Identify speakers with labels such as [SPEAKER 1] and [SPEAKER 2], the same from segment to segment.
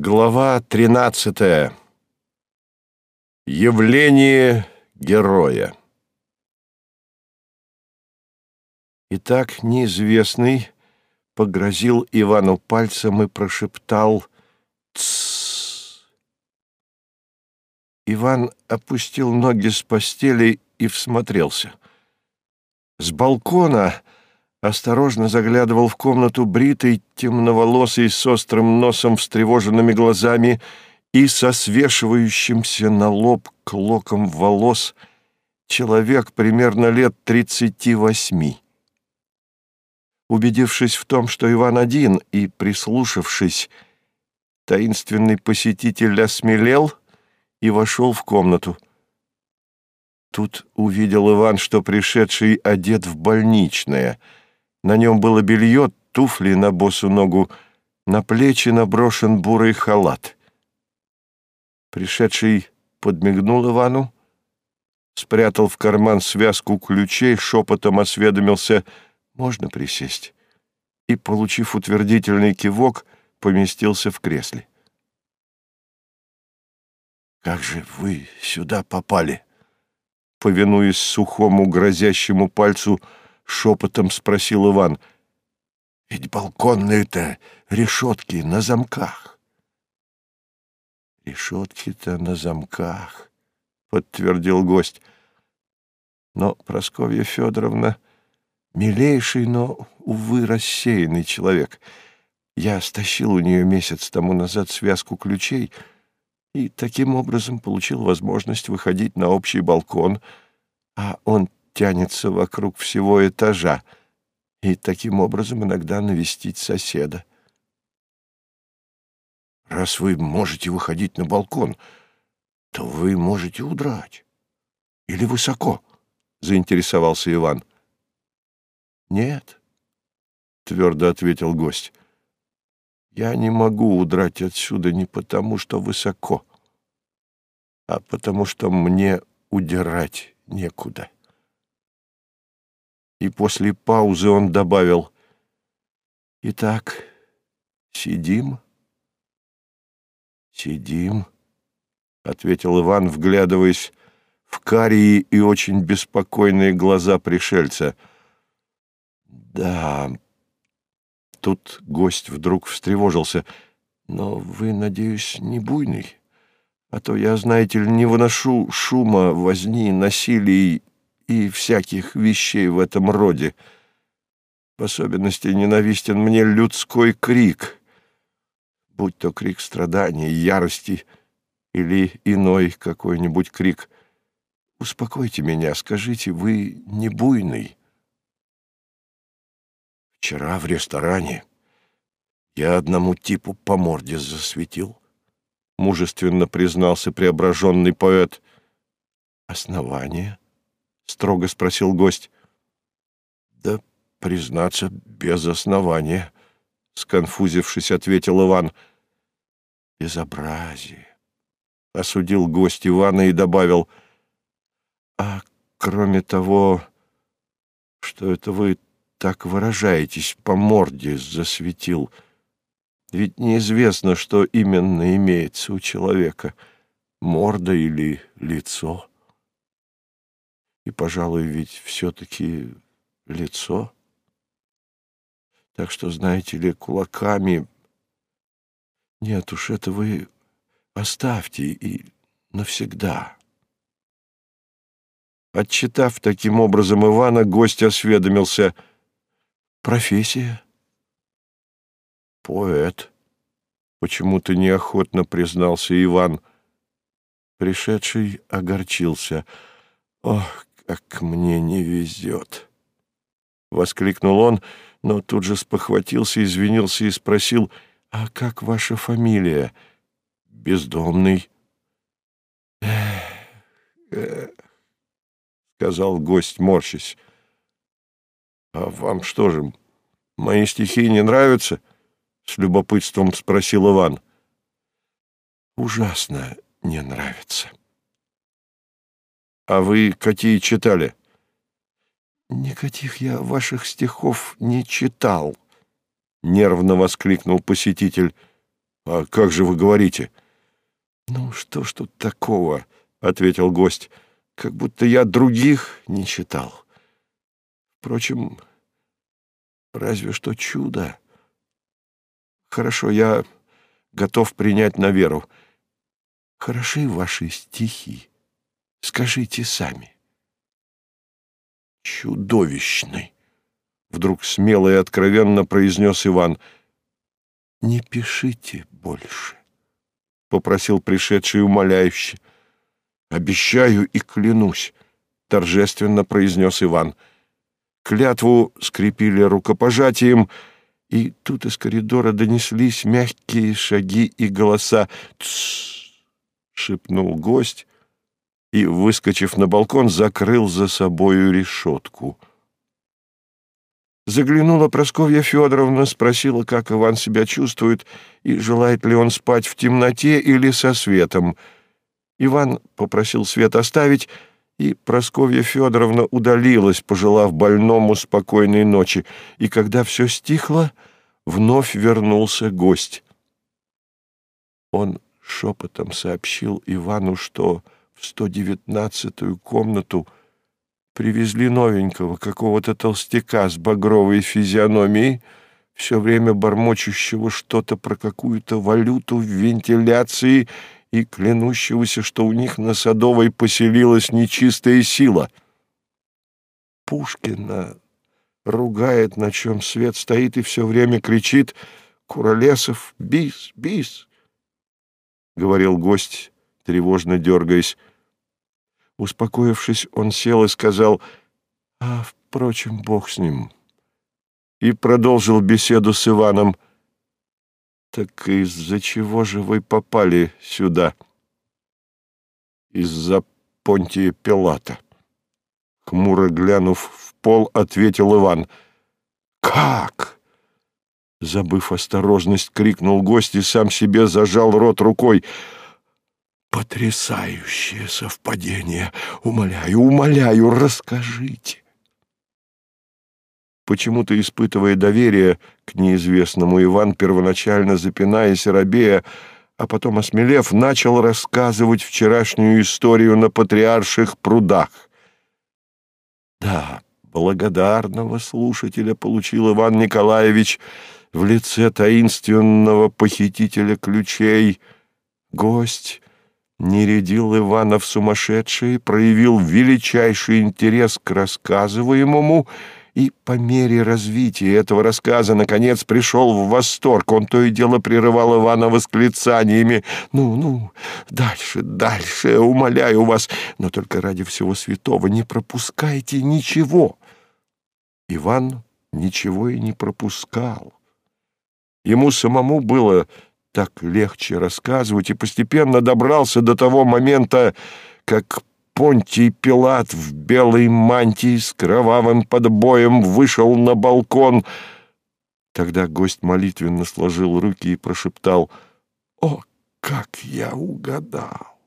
[SPEAKER 1] Глава 13. Явление героя. Итак, неизвестный погрозил Ивану пальцем и прошептал «Тссс». Иван опустил ноги с постели и всмотрелся. С балкона осторожно заглядывал в комнату бритый, темноволосый, с острым носом, встревоженными глазами и со свешивающимся на лоб клоком волос человек примерно лет тридцати восьми. Убедившись в том, что Иван один, и прислушавшись, таинственный посетитель осмелел и вошел в комнату. Тут увидел Иван, что пришедший одет в больничное — на нем было белье, туфли на босу ногу, на плечи наброшен бурый халат. Пришедший подмигнул Ивану, спрятал в карман связку ключей, шепотом осведомился «Можно присесть?» и, получив утвердительный кивок, поместился в кресле. «Как же вы сюда попали?» Повинуясь сухому грозящему пальцу, — шепотом спросил Иван. «Ведь балконные-то решетки на замках». «Решетки-то на замках», — подтвердил гость. Но Просковья Федоровна — милейший, но, увы, рассеянный человек. Я стащил у нее месяц тому назад связку ключей и таким образом получил возможность выходить на общий балкон, а он тянется вокруг всего этажа и таким образом иногда навестить соседа. Раз вы можете выходить на балкон, то вы можете удрать. Или высоко, — заинтересовался Иван. Нет, — твердо ответил гость. Я не могу удрать отсюда не потому, что высоко, а потому что мне удирать некуда и после паузы он добавил «Итак, сидим?» «Сидим», — ответил Иван, вглядываясь в карие и очень беспокойные глаза пришельца. «Да...» Тут гость вдруг встревожился. «Но вы, надеюсь, не буйный? А то я, знаете ли, не выношу шума, возни, насилий и всяких вещей в этом роде. В особенности ненавистен мне людской крик, будь то крик страдания, ярости или иной какой-нибудь крик. Успокойте меня, скажите, вы не буйный? Вчера в ресторане я одному типу по морде засветил, мужественно признался преображенный поэт. Основание? — строго спросил гость. «Да, признаться, без основания», — сконфузившись, ответил Иван. «Безобразие», — осудил гость Ивана и добавил. «А кроме того, что это вы так выражаетесь, по морде засветил, ведь неизвестно, что именно имеется у человека, морда или лицо» и, пожалуй, ведь все-таки лицо. Так что, знаете ли, кулаками... Нет уж, это вы оставьте и навсегда. Отчитав таким образом Ивана, гость осведомился. «Профессия?» «Поэт», — почему-то неохотно признался Иван. Пришедший огорчился. «Ох, как мне не везет!» Воскликнул он, но тут же спохватился, извинился и спросил, «А как ваша фамилия?» «Бездомный». «Эх, сказал гость, морщась. «А вам что же, мои стихи не нравятся?» — с любопытством спросил Иван. «Ужасно не нравится». «А вы какие читали?» «Никаких я ваших стихов не читал», — нервно воскликнул посетитель. А как же вы говорите?
[SPEAKER 2] Ну, что ж тут такого, — ответил гость, — как будто я других не читал. Впрочем, разве что чудо. Хорошо, я готов принять на веру. Хороши ваши стихи. Скажите сами.
[SPEAKER 1] Чудовищный, вдруг смело и откровенно произнес Иван.
[SPEAKER 2] Не пишите больше,
[SPEAKER 1] попросил пришедший умоляюще. Обещаю и клянусь, торжественно произнес Иван. Клятву скрепили рукопожатием, и тут из коридора донеслись мягкие шаги и голоса. «Тссс!» — шепнул гость и, выскочив на балкон, закрыл за собою решетку. Заглянула Просковья Федоровна, спросила, как Иван себя чувствует и желает ли он спать в темноте или со светом. Иван попросил свет оставить, и Просковья Федоровна удалилась, пожелав больному спокойной ночи, и когда все стихло, вновь вернулся гость. Он шепотом сообщил Ивану, что в 119-ю комнату привезли новенького, какого-то толстяка с багровой физиономией, все время бормочущего что-то про какую-то валюту в вентиляции и клянущегося, что у них на Садовой поселилась нечистая сила. Пушкина ругает, на чем свет стоит, и все время кричит «Куролесов, бис, бис!» — говорил гость, тревожно дергаясь. Успокоившись, он сел и сказал «А, впрочем, бог с ним» и продолжил беседу с Иваном. «Так из-за чего же вы попали сюда?» «Из-за Понтия Пилата». Хмуро глянув в пол, ответил Иван. «Как?» Забыв осторожность, крикнул гость и сам себе зажал рот рукой. «Потрясающее совпадение! Умоляю, умоляю, расскажите!» Почему-то, испытывая доверие к неизвестному, Иван, первоначально запинаясь робея, а потом, осмелев, начал рассказывать вчерашнюю историю на патриарших прудах. Да, благодарного слушателя получил Иван Николаевич в лице таинственного похитителя ключей. Гость не рядил Ивана в сумасшедшие, проявил величайший интерес к рассказываемому — и по мере развития этого рассказа, наконец, пришел в восторг. Он то и дело прерывал Ивана восклицаниями. «Ну, ну, дальше, дальше, умоляю вас, но только ради всего святого не пропускайте ничего». Иван ничего и не пропускал. Ему самому было так легче рассказывать, и постепенно добрался до того момента, как Понтий Пилат в белой мантии с кровавым подбоем вышел на балкон. Тогда гость молитвенно сложил руки и прошептал «О, как я угадал!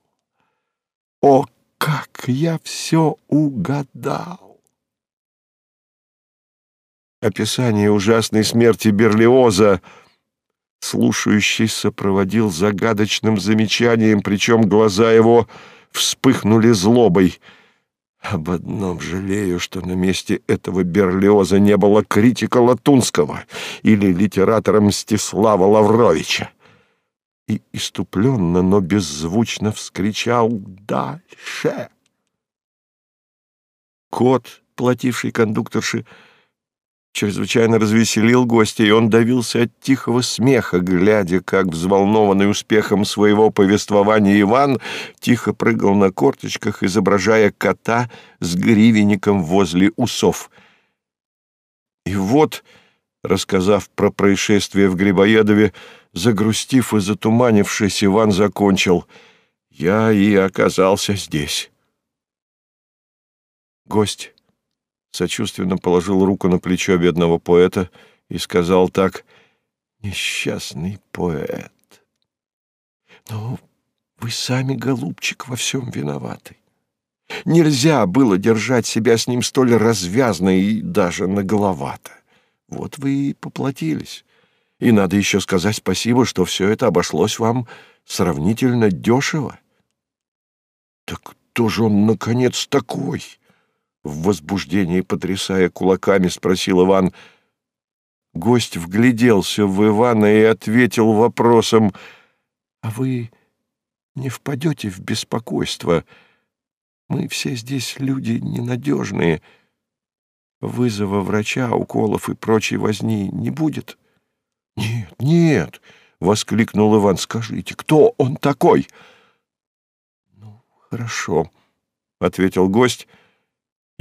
[SPEAKER 1] О, как я все угадал!» Описание ужасной смерти Берлиоза слушающий сопроводил загадочным замечанием, причем глаза его — вспыхнули злобой. Об одном жалею, что на месте этого Берлиоза не было критика Латунского или литератора Мстислава Лавровича. И иступленно, но беззвучно вскричал «Дальше!». Кот, плативший кондукторши, чрезвычайно развеселил гостя, и он давился от тихого смеха, глядя, как взволнованный успехом своего повествования Иван тихо прыгал на корточках, изображая кота с гривенником возле усов. И вот, рассказав про происшествие в Грибоедове, загрустив и затуманившись, Иван закончил «Я и оказался здесь». Гость сочувственно положил руку на плечо бедного поэта и сказал так «Несчастный поэт». «Ну, вы сами, голубчик, во всем виноваты. Нельзя было держать себя с ним столь развязно и даже нагловато. Вот вы и поплатились. И надо еще сказать спасибо, что все это обошлось вам сравнительно дешево. Так кто же он, наконец, такой? В возбуждении, потрясая кулаками, спросил Иван. Гость вгляделся в Ивана и ответил вопросом, «А вы не впадете в беспокойство? Мы все здесь люди ненадежные. Вызова врача, уколов и прочей возни не будет?» «Нет, нет!» — воскликнул Иван. «Скажите, кто он такой?» «Ну, хорошо», — ответил гость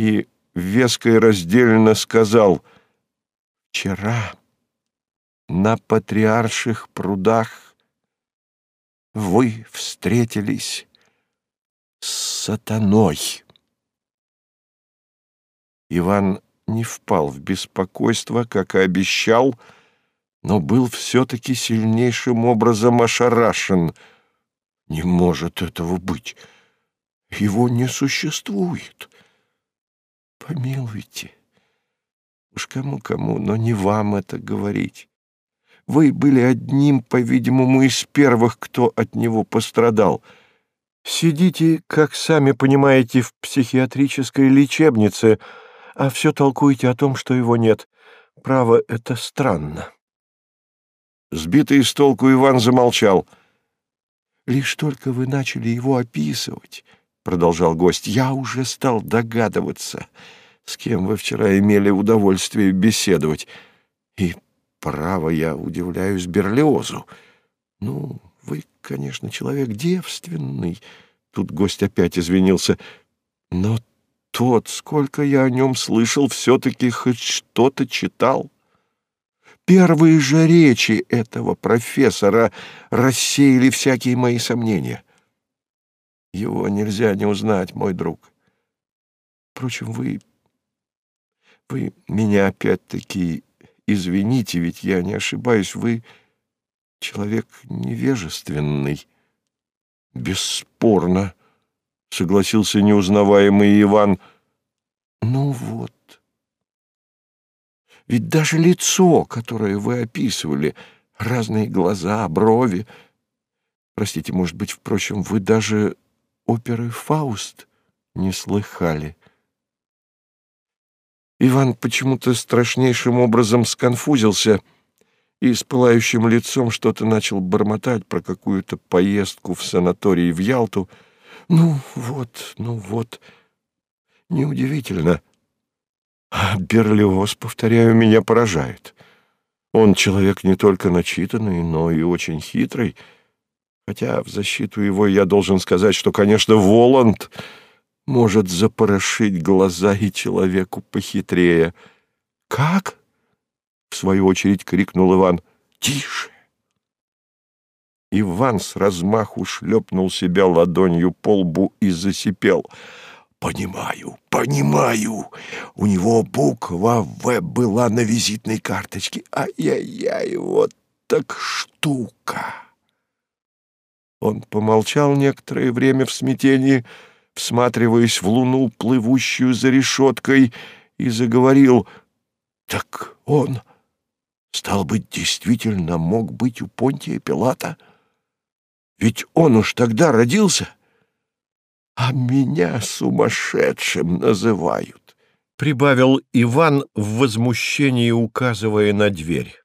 [SPEAKER 1] и веско и раздельно сказал. «Вчера на патриарших прудах вы встретились с сатаной». Иван не впал в беспокойство, как и обещал, — но был все-таки сильнейшим образом ошарашен. Не может этого быть. Его не существует. Помилуйте. Уж кому-кому, но не вам это говорить. Вы были одним, по-видимому, из первых, кто от него пострадал. Сидите, как сами понимаете, в психиатрической лечебнице, а все толкуете о том, что его нет. Право, это странно. Сбитый с толку Иван замолчал. «Лишь только вы начали его описывать», — продолжал гость, — «я уже стал догадываться, с кем вы вчера имели удовольствие беседовать. И, право, я удивляюсь Берлиозу. Ну, вы, конечно, человек девственный». Тут гость опять извинился. «Но тот, сколько я о нем слышал, все-таки хоть что-то читал». Первые же речи этого профессора рассеяли всякие мои сомнения. Его нельзя не узнать, мой друг. Впрочем, вы... Вы меня опять-таки извините, ведь я не ошибаюсь, вы человек невежественный. Бесспорно, — согласился неузнаваемый Иван. Ну вот, ведь даже лицо, которое вы описывали, разные глаза, брови... Простите, может быть, впрочем, вы даже оперы «Фауст» не слыхали. Иван почему-то страшнейшим образом сконфузился и с пылающим лицом что-то начал бормотать про какую-то поездку в санаторий в Ялту. Ну вот, ну вот, неудивительно, а Берлиоз, повторяю, меня поражает. Он человек не только начитанный, но и очень хитрый. Хотя в защиту его я должен сказать, что, конечно, Воланд может запорошить глаза и человеку похитрее. «Как?» — в свою очередь крикнул Иван. «Тише!» Иван с размаху шлепнул себя ладонью по лбу и засипел — «Понимаю, понимаю. У него буква «В» была на визитной карточке. Ай-яй-яй, вот так штука!» Он помолчал некоторое время в смятении, всматриваясь в луну, плывущую за решеткой, и заговорил. «Так он, стал быть, действительно мог быть у Понтия Пилата? Ведь он уж тогда родился» а меня сумасшедшим называют, — прибавил Иван в возмущении, указывая на дверь.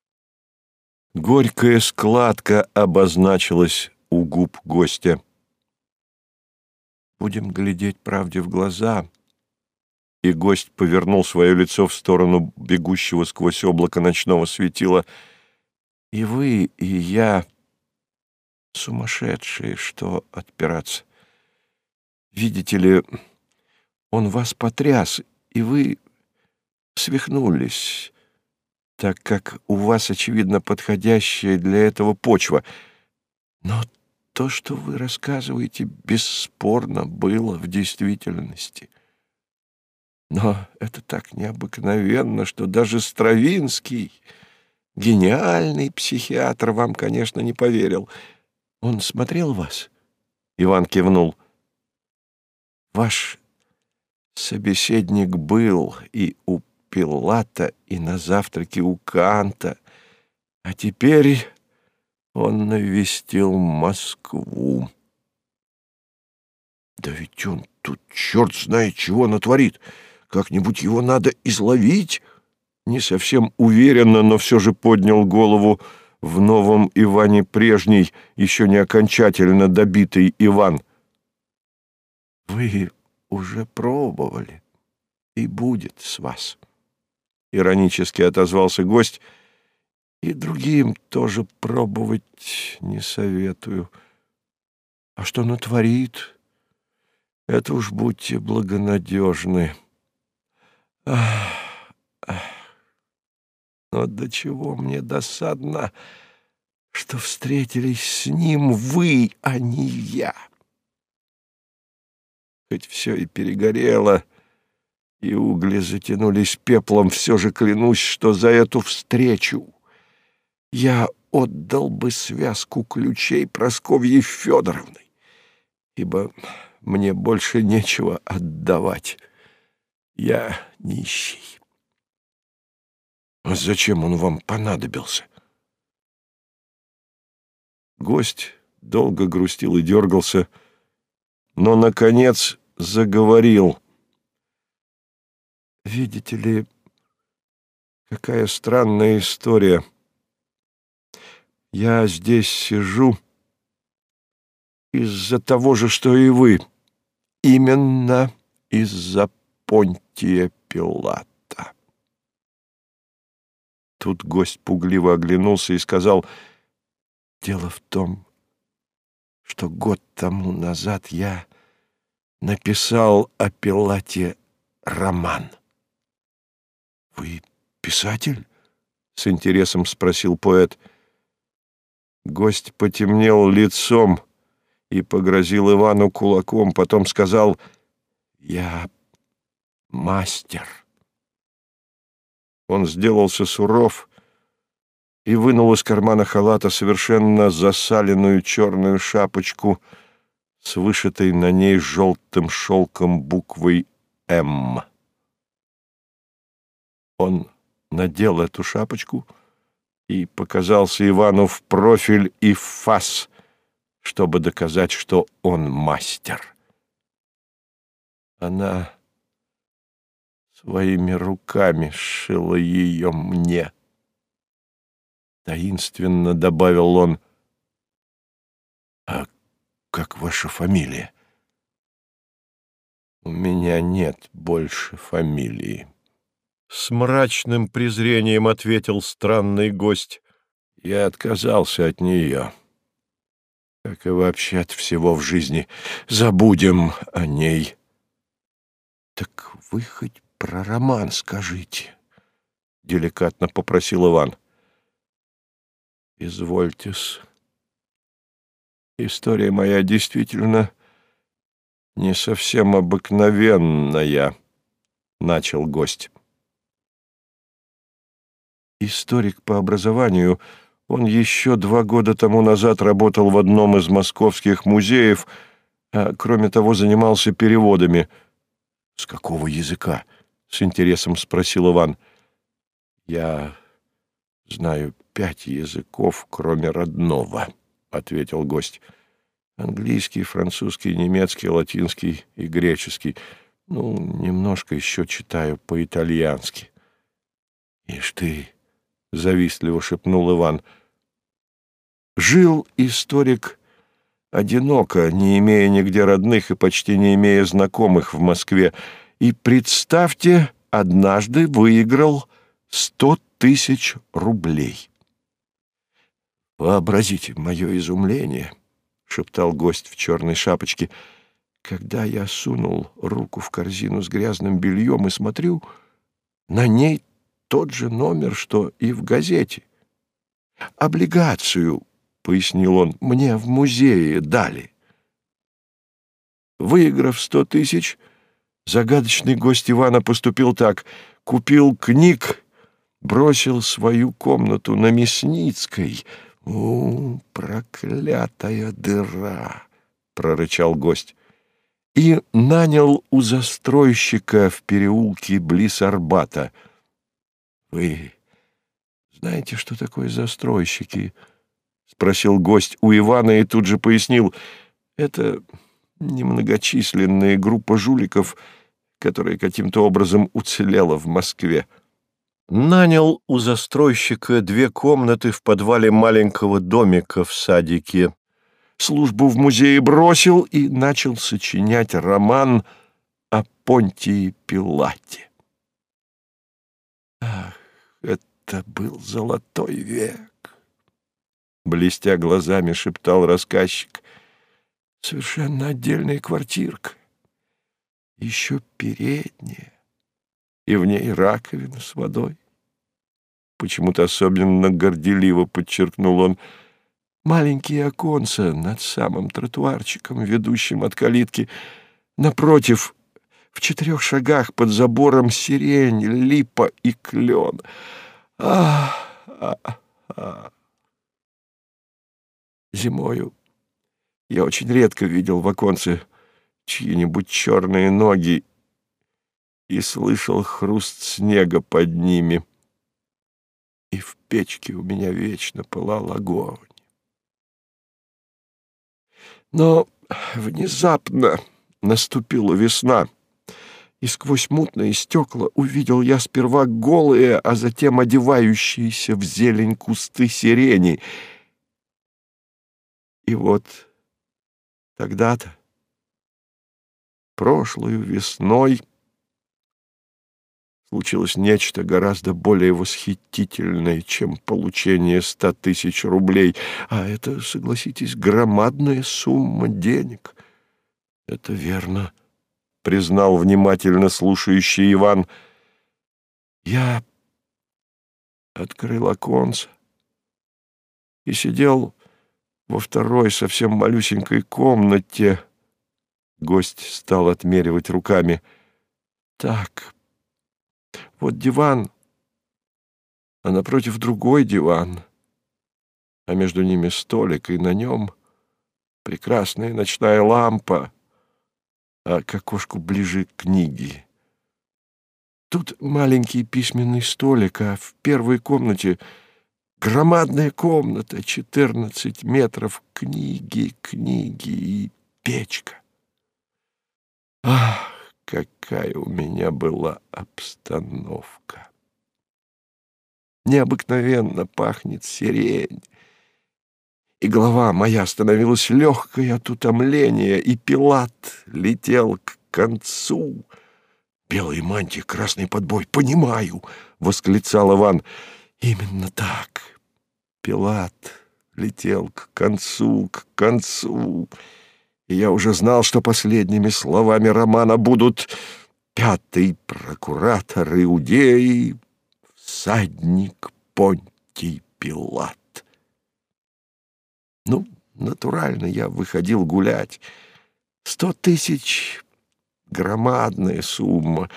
[SPEAKER 1] Горькая складка обозначилась у губ гостя. «Будем глядеть правде в глаза», и гость повернул свое лицо в сторону бегущего сквозь облако ночного светила. «И вы, и я сумасшедшие, что отпираться. Видите ли, он вас потряс, и вы свихнулись, так как у вас, очевидно, подходящая для этого почва. Но то, что вы рассказываете, бесспорно было в действительности. Но это так необыкновенно, что даже Стравинский, гениальный психиатр, вам, конечно, не поверил. Он смотрел вас? Иван кивнул. — Ваш собеседник был и у Пилата, и на завтраке у Канта, А теперь он навестил Москву. Да ведь он тут черт знает чего натворит. Как-нибудь его надо изловить. Не совсем уверенно, но все же поднял голову в новом Иване прежний, еще не окончательно добитый Иван. «Вы уже пробовали, и будет с вас», — иронически отозвался гость, — «и другим тоже пробовать не советую. А что натворит, это уж будьте благонадежны. Ах, ах. Но до чего мне досадно, что встретились с ним вы, а не я. Хоть все и перегорело, и угли затянулись пеплом, все же клянусь, что за эту встречу я отдал бы связку ключей Просковье Федоровны, ибо мне больше нечего отдавать. Я нищий. А зачем он вам понадобился? Гость долго грустил и дергался, но, наконец, заговорил. «Видите ли, какая странная история. Я здесь сижу из-за того же, что и вы. Именно из-за Понтия Пилата. Тут гость пугливо оглянулся и сказал, «Дело в том, что год тому назад я написал о Пилате роман». «Вы писатель?» — с интересом спросил поэт. Гость потемнел лицом и погрозил Ивану кулаком, потом сказал, «Я мастер». Он сделался суров и вынул из кармана халата совершенно засаленную черную шапочку с вышитой на ней желтым шелком буквой «М». Он надел эту шапочку и показался Ивану в профиль и в фас, чтобы доказать, что он мастер. Она своими руками сшила ее мне. Таинственно добавил он. «А как ваша фамилия?» «У меня нет больше фамилии». С мрачным презрением ответил странный гость. «Я отказался от нее» как и вообще от всего в жизни. Забудем о ней. Так вы хоть про роман скажите, — деликатно попросил Иван. Извольтесь. История моя действительно не совсем обыкновенная, — начал гость. Историк по образованию, он еще два года тому назад работал в одном из московских музеев, а кроме того занимался переводами. С какого языка? —— с интересом спросил Иван. «Я знаю пять языков, кроме родного», — ответил гость. «Английский, французский, немецкий, латинский и греческий. Ну, немножко еще читаю по-итальянски». «Ишь ты!» — завистливо шепнул Иван. «Жил историк...» одиноко, не имея нигде родных и почти не имея знакомых в Москве, и, представьте, однажды выиграл сто тысяч рублей. «Вообразите мое изумление», — шептал гость в черной шапочке, «когда я сунул руку в корзину с грязным бельем и смотрю, на ней тот же номер, что и в газете. Облигацию, — пояснил он, — мне в музее дали. Выиграв сто тысяч, — Загадочный гость Ивана поступил так. Купил книг, бросил свою комнату на Мясницкой. «О, проклятая дыра!» — прорычал гость. И нанял у застройщика в переулке близ Арбата. «Вы Знаете, что такое застройщики? Спросил гость у Ивана и тут же пояснил. Это немногочисленная группа жуликов, которая каким-то образом уцелела в Москве. Нанял у застройщика две комнаты в подвале маленького домика в садике. Службу в музее бросил и начал сочинять роман о Понтии Пилате. Это был золотой век! Блестя глазами, шептал рассказчик. Совершенно отдельная квартирка. Еще передняя и в ней раковина с водой. Почему-то особенно горделиво подчеркнул он маленькие оконца над самым тротуарчиком, ведущим от калитки. Напротив, в четырех шагах под забором сирень, липа и клен. Ах, ах, ах. Зимою я очень редко видел в оконце чьи-нибудь черные ноги и слышал хруст снега под ними. И в печке у меня вечно пылал огонь. Но внезапно наступила весна, и сквозь мутные стекла увидел я сперва голые, а затем одевающиеся в зелень кусты сирени. И вот тогда-то, прошлую весной, случилось нечто гораздо более восхитительное, чем получение ста тысяч рублей. А это, согласитесь, громадная сумма денег. Это верно, признал внимательно слушающий Иван. Я открыл оконце и сидел во второй совсем малюсенькой комнате. Гость стал отмеривать руками. Так, вот диван, а напротив другой диван, а между ними столик, и на нем прекрасная ночная лампа, а к окошку ближе книги. Тут маленький письменный столик, а в первой комнате громадная комната, четырнадцать метров, книги, книги и печка. Ах! какая у меня была обстановка. Необыкновенно пахнет сирень, и голова моя становилась легкой от утомления, и Пилат летел к концу. «Белые мантии, красный подбой, понимаю!» — восклицал Иван. «Именно так. Пилат летел к концу, к концу» и я уже знал, что последними словами романа будут «Пятый прокуратор Иудеи, всадник Понтий Пилат». Ну, натурально, я выходил гулять. Сто тысяч — громадная сумма,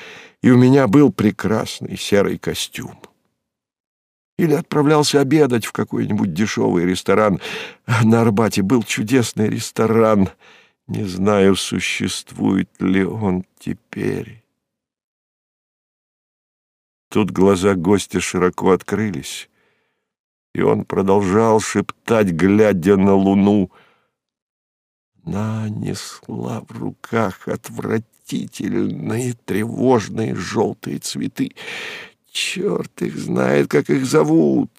[SPEAKER 1] и у меня был прекрасный серый костюм. Или отправлялся обедать в какой-нибудь дешевый ресторан. На Арбате был чудесный ресторан — не знаю, существует ли он теперь. Тут глаза гостя широко открылись, и он продолжал шептать, глядя на луну. Она несла в руках отвратительные тревожные желтые цветы. Черт их знает, как их зовут.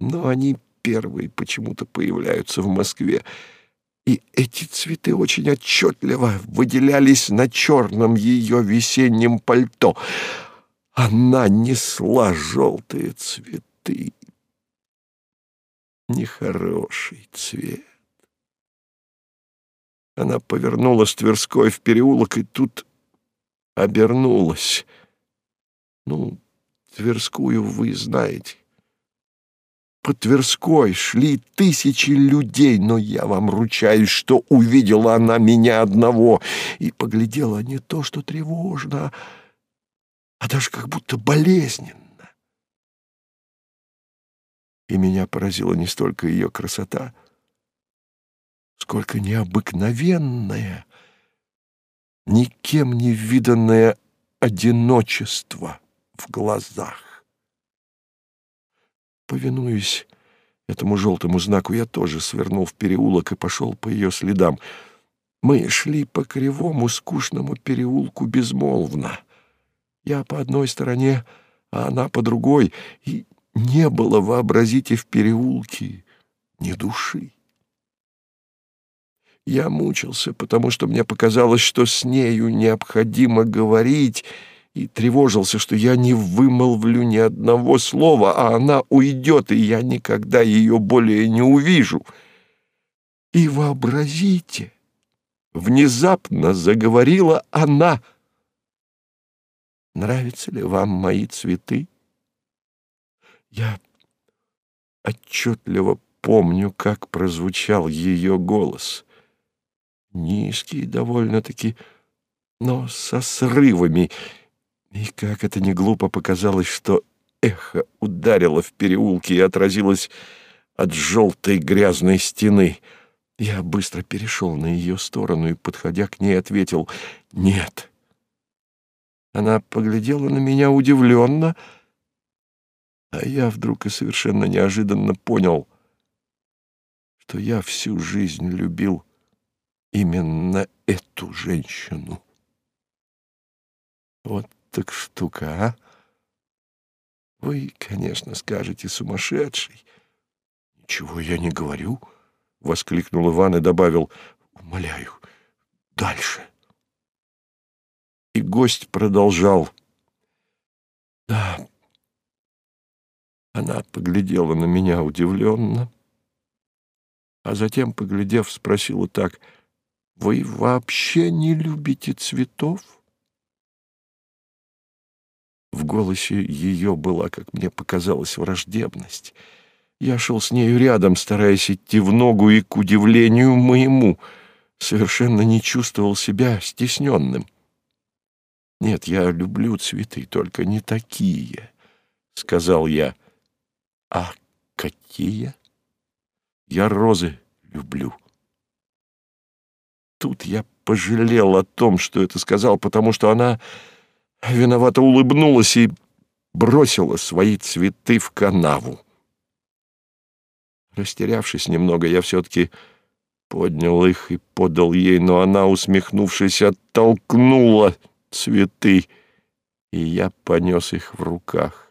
[SPEAKER 1] Но они первые почему-то появляются в Москве и эти цветы очень отчетливо выделялись на черном ее весеннем пальто. Она несла желтые цветы. Нехороший цвет. Она повернула с Тверской в переулок и тут обернулась. Ну, Тверскую вы знаете. По Тверской шли тысячи людей, но я вам ручаюсь, что увидела она меня одного и поглядела не то, что тревожно, а даже как будто болезненно. И меня поразила не столько ее красота, сколько необыкновенное, никем не виданное одиночество в глазах.
[SPEAKER 2] повинуясь этому желтому знаку, я тоже свернул в переулок и пошел по ее следам. Мы шли по кривому, скучному переулку безмолвно. Я по одной стороне, а она по другой, и не было, вообразите, в переулке ни души. Я мучился, потому что мне показалось, что с нею необходимо говорить, и тревожился, что я не вымолвлю ни одного слова, а она уйдет, и я никогда ее более не увижу. И вообразите, внезапно заговорила она. «Нравятся ли вам мои цветы?» Я отчетливо помню, как прозвучал ее голос. Низкий довольно-таки, но со срывами. И как это не глупо показалось, что эхо ударило в переулке и отразилось от желтой грязной стены. Я быстро перешел на ее сторону и, подходя к ней, ответил «Нет». Она поглядела на меня удивленно, — а я вдруг и совершенно неожиданно понял, что я всю жизнь любил именно эту женщину. Вот так штука, а? Вы, конечно, скажете, сумасшедший. Ничего я не говорю, — воскликнул Иван и добавил, — умоляю, дальше. И гость продолжал. Да, она поглядела на меня удивленно, а затем, поглядев, спросила так, «Вы вообще не любите цветов?» В голосе ее была, как мне показалось, враждебность. Я шел с нею рядом, стараясь идти в ногу, и, к удивлению моему, совершенно не чувствовал себя стесненным. «Нет, я люблю цветы, только не такие», — сказал я. А какие? Я розы люблю. Тут я пожалел о том, что это сказал, потому что она виновато улыбнулась и бросила свои цветы в канаву. Растерявшись немного, я все-таки поднял их и подал ей, но она, усмехнувшись, оттолкнула цветы, и я понес их в руках.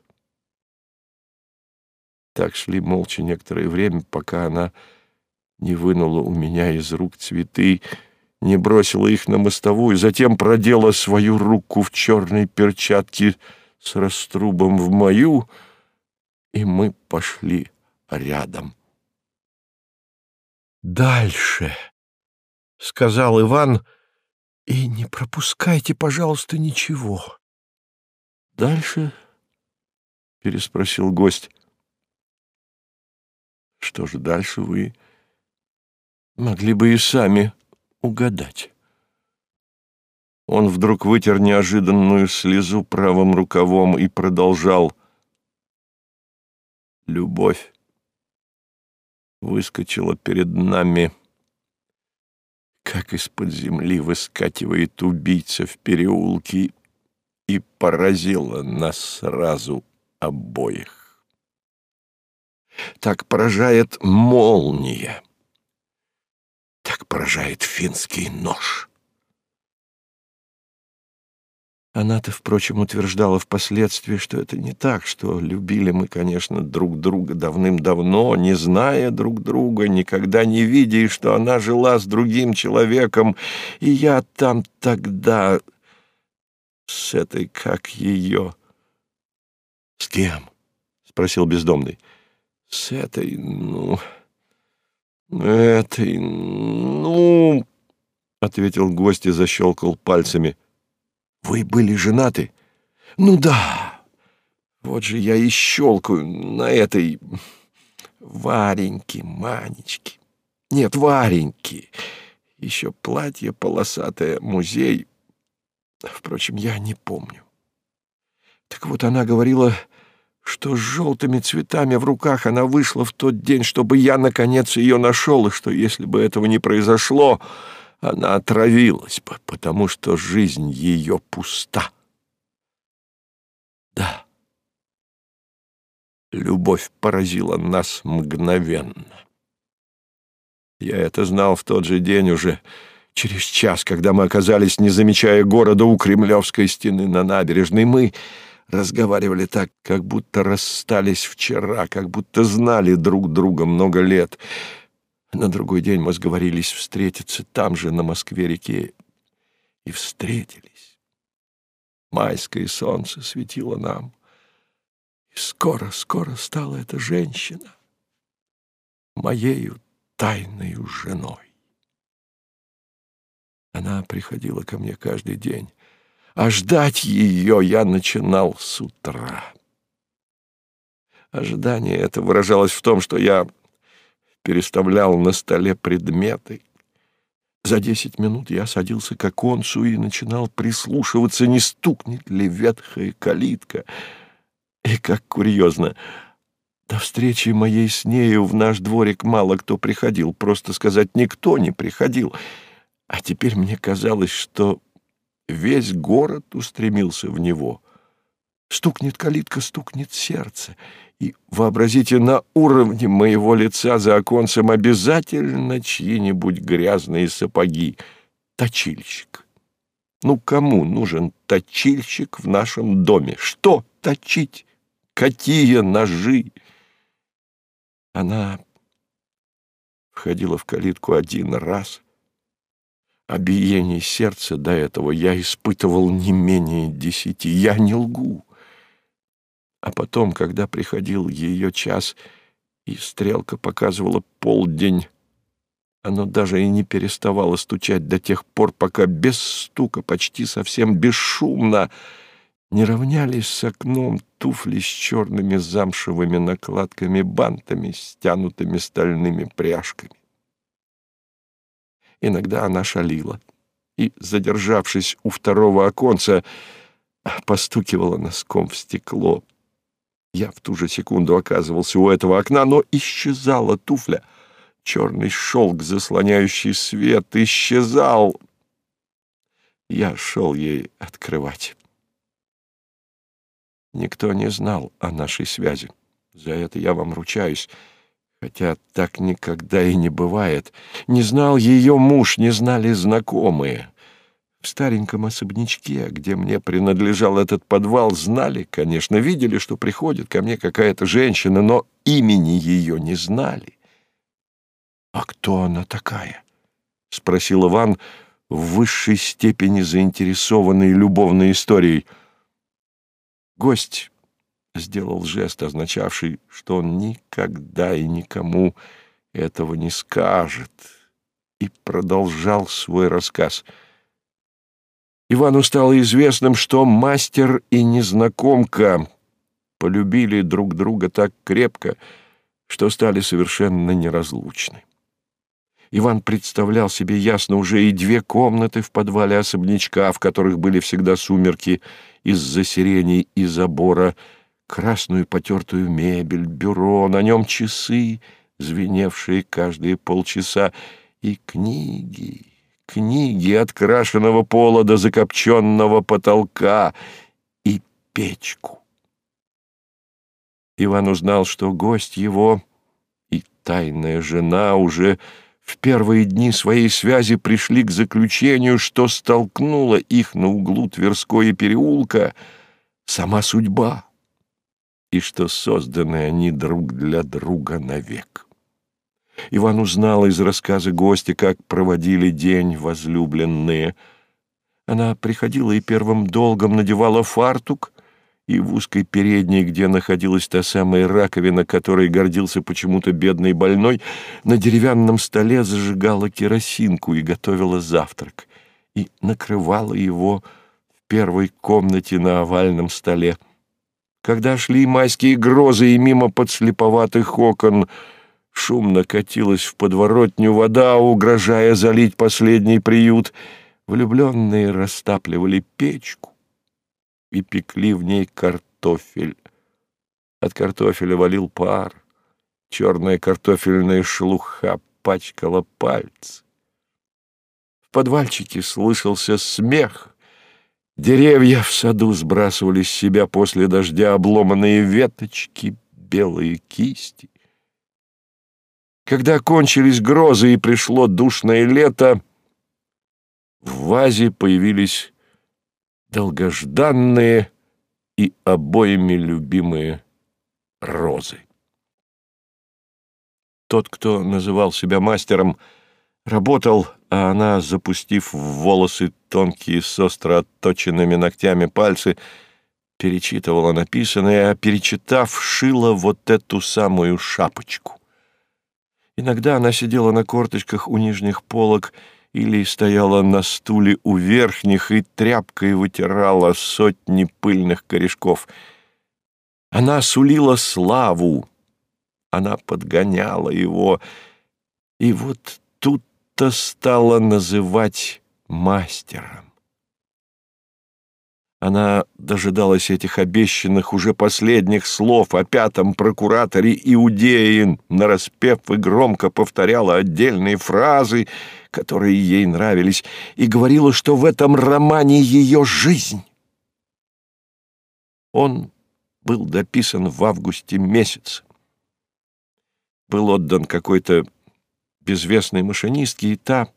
[SPEAKER 2] Так шли молча некоторое время, пока она не вынула у меня из рук цветы, не бросила их на мостовую, затем продела свою руку в черной перчатке с раструбом в мою, и мы пошли рядом. «Дальше», — сказал Иван, — «и не пропускайте, пожалуйста, ничего». «Дальше?» — переспросил гость. Что же дальше вы могли бы и сами угадать? Он вдруг вытер неожиданную слезу правым рукавом и продолжал. Любовь выскочила перед нами, как из-под земли выскакивает убийца в переулке, и поразила нас сразу обоих. Так поражает молния. Так поражает финский нож. Она-то, впрочем, утверждала впоследствии, что это не так, что любили мы, конечно, друг друга давным-давно, не зная друг друга, никогда не видя, и что она жила с другим человеком, и я там тогда с этой, как ее... — С кем? — спросил бездомный. С этой, ну... этой, ну... — ответил гость и защелкал пальцами. «Вы были женаты?» «Ну да. Вот же я и щелкаю на этой... Вареньке, Манечке. Нет, Вареньке. Еще платье полосатое, музей. Впрочем, я не помню. Так вот, она говорила что с желтыми цветами в руках она вышла в тот день, чтобы я, наконец, ее нашел, и что, если бы этого не произошло, она отравилась бы, потому что жизнь ее пуста. Да.
[SPEAKER 1] Любовь поразила нас мгновенно. Я это знал в тот же день уже, через час, когда мы оказались, не замечая города, у Кремлевской стены на набережной. Мы разговаривали так, как будто расстались вчера, как будто знали друг друга много лет. На другой день мы сговорились встретиться там же, на Москве-реке, и встретились. Майское солнце светило нам. И скоро-скоро стала эта женщина моею тайною женой. Она приходила ко мне каждый день, а ждать ее я начинал с утра. Ожидание это выражалось в том, что я переставлял на столе предметы, за десять минут я садился к оконцу и начинал прислушиваться, не стукнет ли ветхая калитка. И как курьезно, до встречи моей с нею в наш дворик мало кто приходил, просто сказать, никто не приходил. А теперь мне казалось, что весь город устремился в него. Стукнет калитка, стукнет сердце, и вообразите, на уровне моего лица за оконцем обязательно чьи-нибудь грязные сапоги. Точильщик. Ну, кому нужен точильщик в нашем доме? Что точить? Какие ножи? Она входила в калитку один раз. О биении сердца до этого я испытывал не менее десяти. Я не лгу. А потом, когда приходил ее час, и стрелка показывала полдень, оно даже и не переставало стучать до тех пор, пока без стука, почти совсем бесшумно, не равнялись с окном туфли с черными замшевыми накладками-бантами, стянутыми стальными пряжками. Иногда она шалила и, задержавшись у второго оконца, постукивала носком в стекло, я в ту же секунду оказывался у этого окна, но исчезала туфля. Черный шелк, заслоняющий свет, исчезал. Я шел ей открывать. Никто не знал о нашей связи. За это я вам ручаюсь, хотя так никогда и не бывает. Не знал ее муж, не знали знакомые. В стареньком особнячке, где мне принадлежал этот подвал, знали, конечно, видели, что приходит ко мне какая-то женщина, но имени ее не знали. «А кто она такая?» — спросил Иван в высшей степени заинтересованный любовной историей. Гость сделал жест, означавший, что он никогда и никому этого не скажет, и продолжал свой рассказ — Ивану стало известным, что мастер и незнакомка полюбили друг друга так крепко, что стали совершенно неразлучны. Иван представлял себе ясно уже и две комнаты в подвале особнячка, в которых были всегда сумерки из-за сирени и забора, красную потертую мебель, бюро, на нем часы, звеневшие каждые полчаса, и книги, книги от крашеного пола до закопченного потолка и печку. Иван узнал, что гость его и тайная жена уже в первые дни своей связи пришли к заключению, что столкнула их на углу Тверской и переулка сама судьба, и что созданы они друг для друга навек. Иван узнал из рассказа гостя, как проводили день возлюбленные. Она приходила и первым долгом надевала фартук, и в узкой передней, где находилась та самая раковина, которой гордился почему-то бедный больной, на деревянном столе зажигала керосинку и готовила завтрак, и накрывала его в первой комнате на овальном столе. Когда шли майские грозы и мимо подслеповатых окон — Шумно катилась в подворотню вода, угрожая залить последний приют. Влюбленные растапливали печку и пекли в ней картофель. От картофеля валил пар. Черная картофельная шелуха пачкала пальцы. В подвальчике слышался смех. Деревья в саду сбрасывали с себя после дождя обломанные веточки, белые кисти. Когда кончились грозы и пришло душное лето, в вазе появились долгожданные и обоими любимые розы. Тот, кто называл себя мастером, работал, а она, запустив в волосы тонкие с остро отточенными ногтями пальцы, перечитывала написанное, а перечитав, шила вот эту самую шапочку. Иногда она сидела на корточках у нижних полок или стояла на стуле у верхних и тряпкой вытирала сотни пыльных корешков. Она сулила славу, она подгоняла его, и вот тут-то стала называть мастером. Она дожидалась этих обещанных уже последних слов о пятом прокураторе Иудеин, нараспев и громко повторяла отдельные фразы, которые ей нравились, и говорила, что в этом романе ее жизнь. Он был дописан в августе месяце. Был отдан какой-то безвестной машинистке, и та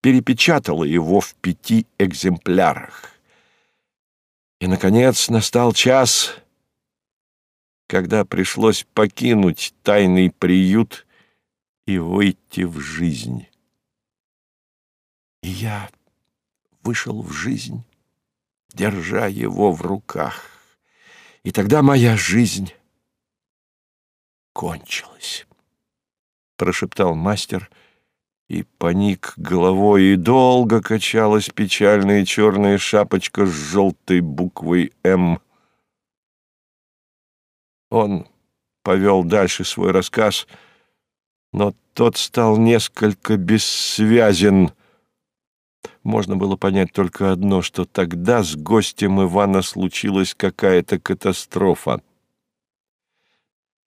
[SPEAKER 1] перепечатала его в пяти экземплярах. И, наконец, настал час, когда пришлось покинуть тайный приют и выйти в жизнь. И я вышел в жизнь, держа его в руках. И тогда моя жизнь кончилась, — прошептал мастер — и поник головой, и долго качалась печальная черная шапочка с желтой буквой «М». Он повел дальше свой рассказ, но тот стал несколько бессвязен. Можно было понять только одно, что тогда с гостем Ивана случилась какая-то катастрофа.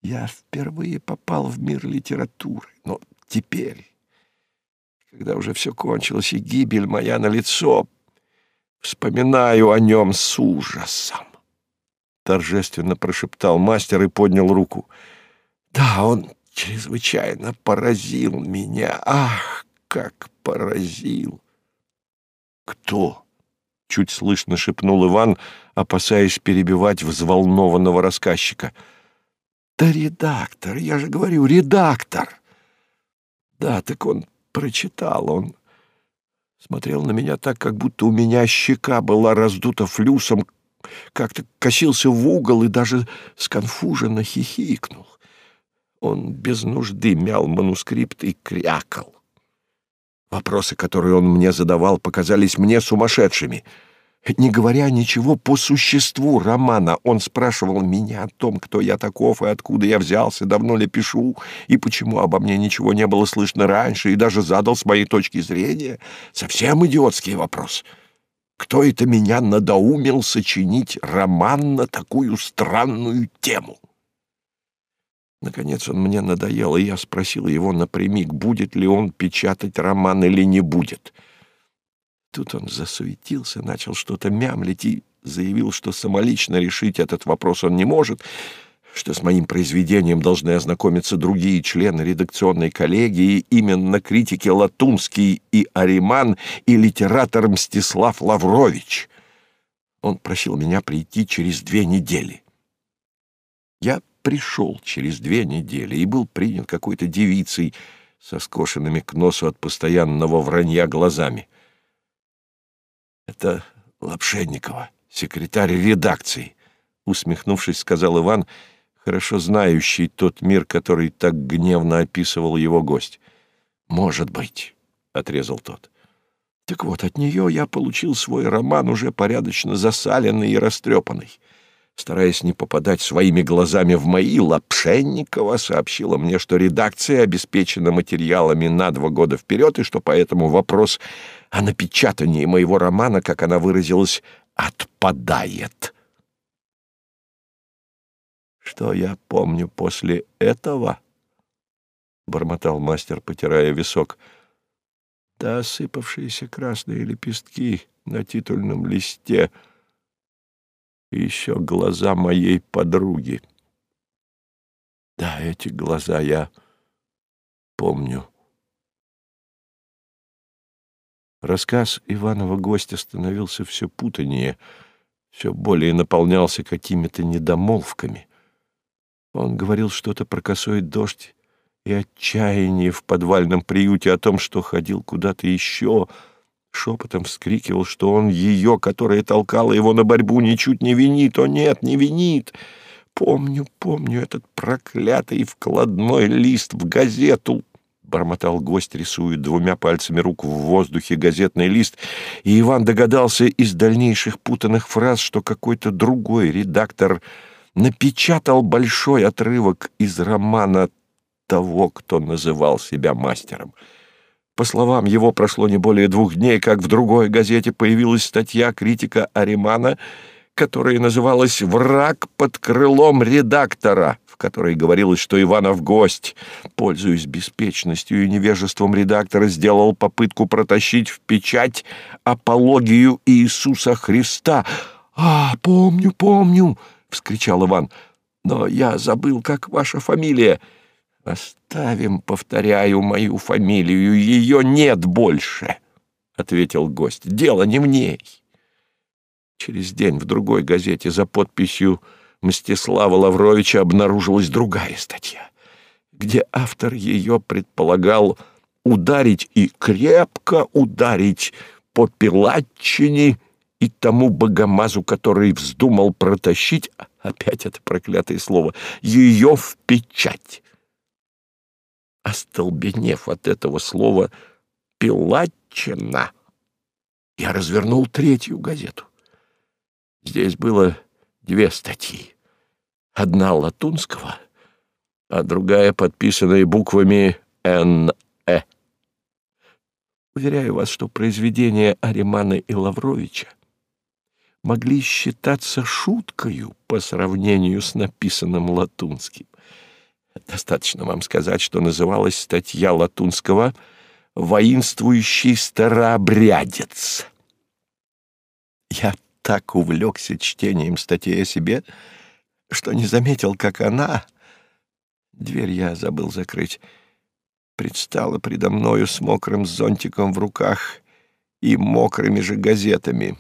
[SPEAKER 1] Я впервые попал в мир литературы, но теперь когда уже все кончилось и гибель моя на лицо, вспоминаю о нем с ужасом. Торжественно прошептал мастер и поднял руку. Да, он чрезвычайно поразил меня. Ах, как поразил! Кто? Чуть слышно шепнул Иван, опасаясь перебивать взволнованного рассказчика. Да редактор, я же говорю, редактор. Да, так он прочитал он. Смотрел на меня так, как будто у меня щека была раздута флюсом, как-то косился в угол и даже сконфуженно хихикнул. Он без нужды мял манускрипт и крякал. Вопросы, которые он мне задавал, показались мне сумасшедшими — не говоря ничего по существу романа, он спрашивал меня о том, кто я таков и откуда я взялся, давно ли пишу, и почему обо мне ничего не было слышно раньше, и даже задал с моей точки зрения совсем идиотский вопрос. Кто это меня надоумил сочинить роман на такую странную тему? Наконец он мне надоел, и я спросил его напрямик, будет ли он печатать роман или не будет — Тут он засуетился, начал что-то мямлить и заявил, что самолично решить этот вопрос он не может, что с моим произведением должны ознакомиться другие члены редакционной коллегии, именно критики Латунский и Ариман и литератор Мстислав Лаврович. Он просил меня прийти через две недели. Я пришел через две недели и был принят какой-то девицей со скошенными к носу от постоянного вранья глазами. «Это Лапшенникова, секретарь редакции», — усмехнувшись, сказал Иван, хорошо знающий тот мир, который так гневно описывал его гость. «Может быть», — отрезал тот. «Так вот, от нее я получил свой роман уже порядочно засаленный и растрепанный. Стараясь не попадать своими глазами в мои, Лапшенникова сообщила мне, что редакция обеспечена материалами на два года вперед, и что поэтому вопрос о напечатании моего романа, как она выразилась, отпадает. «Что я помню после этого?» — бормотал мастер, потирая висок. «Да осыпавшиеся красные лепестки на титульном листе — и еще глаза моей подруги. Да, эти глаза я помню. Рассказ Иванова гостя становился все путанее, все более наполнялся какими-то недомолвками. Он говорил что-то про косой дождь и отчаяние в подвальном приюте о том, что ходил куда-то еще, шепотом вскрикивал, что он ее, которая толкала его на борьбу, ничуть не винит. О нет, не винит! Помню, помню этот проклятый вкладной лист в газету, бормотал гость, рисуя двумя пальцами рук в воздухе газетный лист, и Иван догадался из дальнейших путанных фраз, что какой-то другой редактор напечатал большой отрывок из романа того, кто называл себя мастером. По словам его, прошло не более двух дней, как в другой газете появилась статья критика Аримана, которая называлась «Враг под крылом редактора», в которой говорилось, что Иванов гость, пользуясь беспечностью и невежеством редактора, сделал попытку протащить в печать апологию Иисуса Христа. «А, помню, помню!» — вскричал Иван. «Но я забыл, как ваша фамилия». «Оставим, повторяю, мою фамилию, ее нет больше», — ответил гость. «Дело не в ней». Через день в другой газете за подписью Мстислава Лавровича обнаружилась другая статья, где автор ее предполагал ударить и крепко ударить по Пилатчине и тому богомазу, который вздумал протащить, опять это проклятое слово, ее в печать. Остолбенев от этого слова «пилатчина», я развернул третью газету. Здесь было две статьи. Одна латунского, а другая, подписанная буквами «Н.Э». Уверяю вас, что произведения Аримана и Лавровича могли считаться шуткою по сравнению с написанным латунским. Достаточно вам сказать, что называлась статья латунского «Воинствующий старообрядец». Я так увлекся чтением статей о себе, что не заметил, как она, дверь я забыл закрыть, предстала предо мною с мокрым зонтиком в руках и мокрыми же газетами.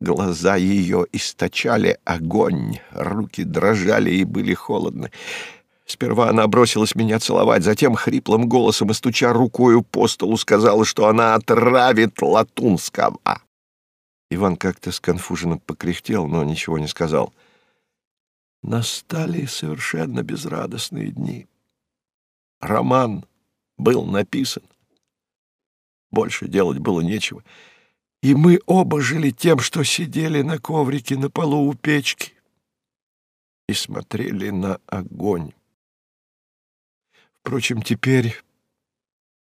[SPEAKER 1] Глаза ее источали огонь, руки дрожали и были холодны. Сперва она бросилась меня целовать, затем хриплым голосом и стуча рукою по столу сказала, что она отравит Латунского. Иван как-то сконфуженно покряхтел, но ничего не сказал. Настали совершенно безрадостные дни. Роман был написан. Больше делать было нечего. И мы оба жили тем, что сидели на коврике на полу у печки и смотрели на огонь. Впрочем, теперь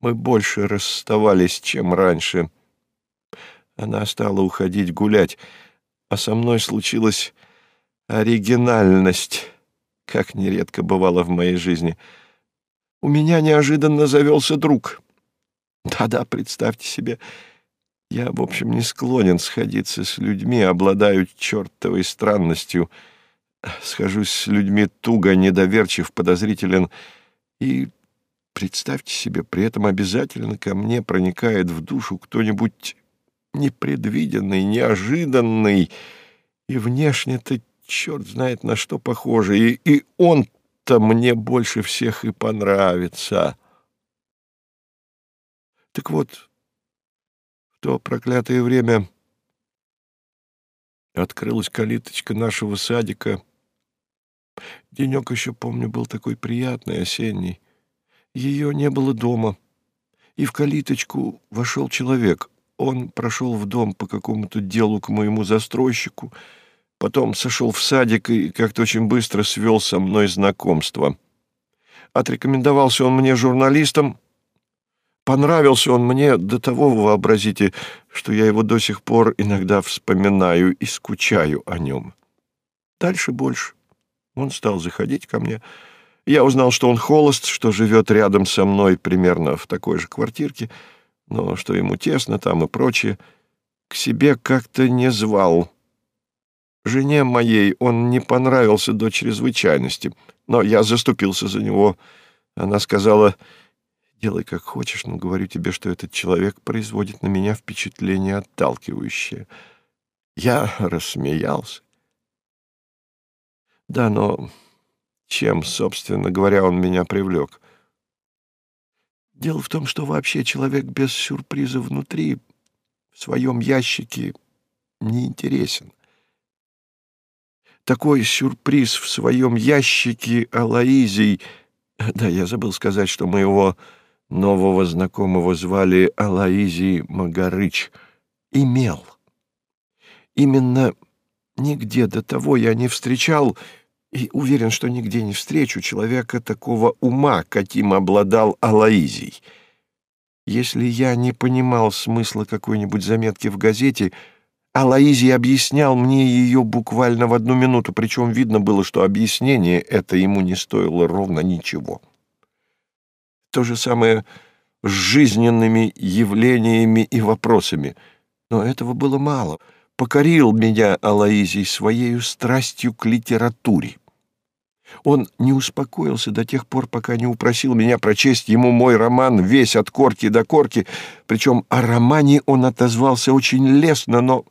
[SPEAKER 1] мы больше расставались, чем раньше — она стала уходить гулять, а со мной случилась оригинальность, как нередко бывало в моей жизни. У меня неожиданно завелся друг. Да-да, представьте себе, я, в общем, не склонен сходиться с людьми, обладаю чертовой странностью, схожусь с людьми туго, недоверчив, подозрителен, и, представьте себе, при этом обязательно ко мне проникает в душу кто-нибудь непредвиденный, неожиданный, и внешне-то черт знает на что похожий, и, и он-то мне больше всех и понравится. Так вот, в то проклятое время открылась калиточка нашего садика. Денек еще, помню, был такой приятный, осенний. Ее не было дома, и в калиточку вошел человек — он прошел в дом по какому-то делу к моему застройщику, потом сошел в садик и как-то очень быстро свел со мной знакомство. Отрекомендовался он мне журналистом. Понравился он мне до того, вообразите, что я его до сих пор иногда вспоминаю и скучаю о нем. Дальше больше. Он стал заходить ко мне. Я узнал, что он холост, что живет рядом со мной примерно в такой же квартирке — но что ему тесно там и прочее, к себе как-то не звал. Жене моей он не понравился до чрезвычайности. но я заступился за него. Она сказала, делай как хочешь, но говорю тебе, что этот человек производит на меня впечатление отталкивающее. Я рассмеялся. Да, но чем, собственно говоря, он меня привлек? Дело в том, что вообще человек без сюрприза внутри, в своем ящике, не интересен. Такой сюрприз в своем ящике Алаизий... Да, я забыл сказать, что моего нового знакомого звали Алаизий Магарыч. Имел. Именно нигде до того я не встречал и уверен, что нигде не встречу человека такого ума, каким обладал Алаизий. Если я не понимал смысла какой-нибудь заметки в газете — Алаизий объяснял мне ее буквально в одну минуту, причем видно было, что объяснение это ему не стоило ровно ничего. То же самое с жизненными явлениями и вопросами. Но этого было мало. Покорил меня Алаизий своей страстью к литературе. Он не успокоился до тех пор, пока не упросил меня прочесть ему мой роман весь от корки до корки, причем о романе он отозвался очень лестно, но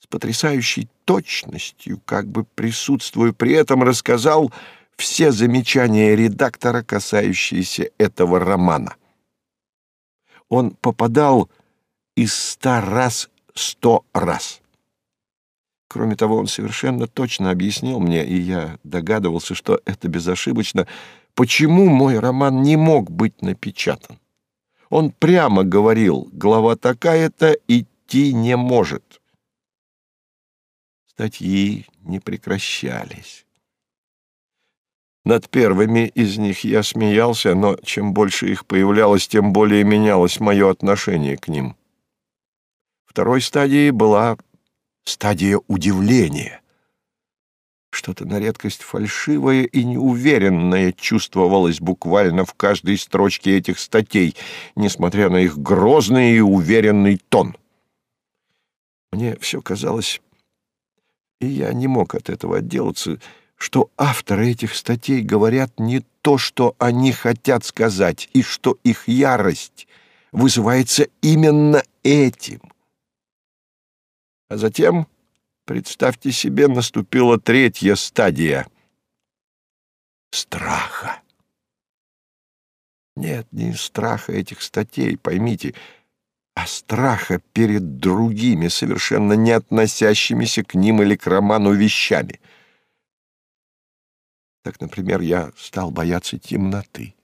[SPEAKER 1] с потрясающей точностью, как бы присутствуя при этом, рассказал все замечания редактора, касающиеся этого романа. Он попадал из ста раз сто раз. Кроме того, он совершенно точно объяснил мне, и я догадывался, что это безошибочно, почему мой роман не мог быть напечатан. Он прямо говорил, глава такая-то идти не может. Статьи не прекращались. Над первыми из них я смеялся, но чем больше их появлялось, тем более менялось мое отношение к ним. Второй стадией была стадия удивления. Что-то на редкость фальшивое и неуверенное чувствовалось буквально в каждой строчке этих статей, несмотря на их грозный и уверенный тон. Мне все казалось и я не мог от этого отделаться, что авторы этих статей говорят не то, что они хотят сказать, и что их ярость вызывается именно этим. А затем, представьте себе, наступила третья стадия — страха. Нет, не страха этих статей, поймите — а страха перед другими, совершенно не относящимися к ним или к роману вещами. Так, например, я стал бояться темноты.